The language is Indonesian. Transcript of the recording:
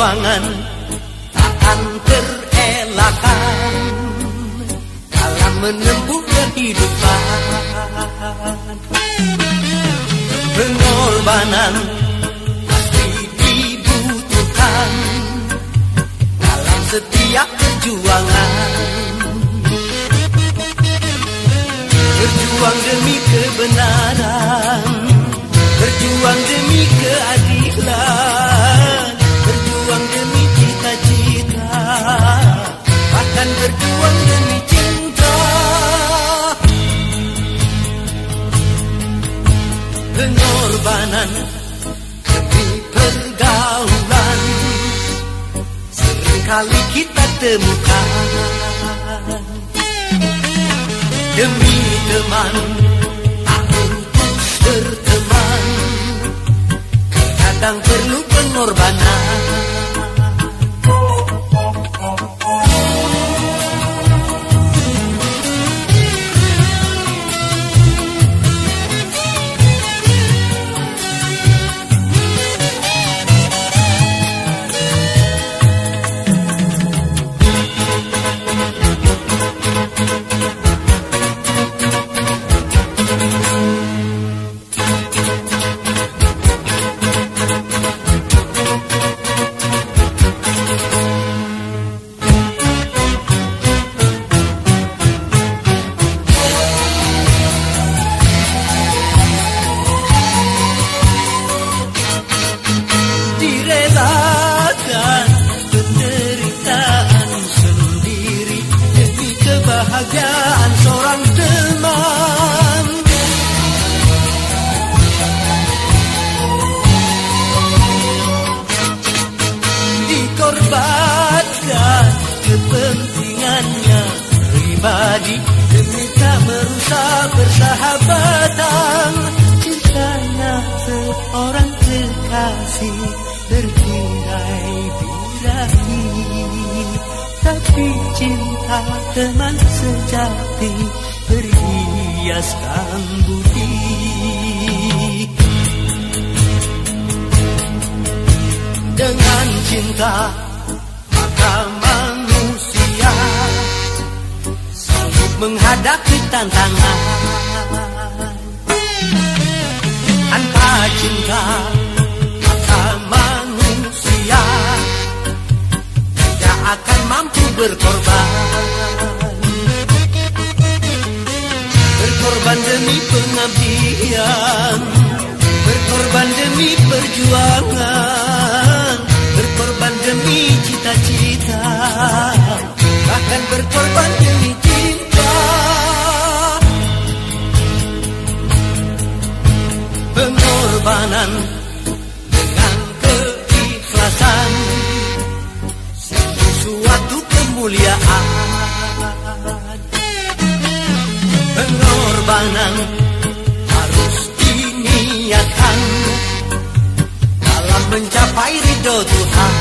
perjuangan takkan terelakkan dalam menempuh kehidupan. Pengorbanan pasti dibutuhkan dalam setiap perjuangan. Berjuang demi kebenaran berjuang demi keadilan pengorbanan demi pergaulan sering kali kita temukan. Demi teman kebahagiaan seorang teman. Dikorbankan kepentingannya pribadi demi tak merusak persahabatan. Cintanya seorang kekasih tapi cinta teman sejati berhiaskan budi dengan cinta maka manusia sanggup menghadapi tantangan akan mampu berkorban. Berkorban demi pengabdian. Berkorban demi perjuangan. Berkorban demi cita-cita. Bahkan berkorban demi cinta. Pengorbanan dengan keikhlasan kemuliaan. Pengorbanan harus diniatkan dalam mencapai ridho Tuhan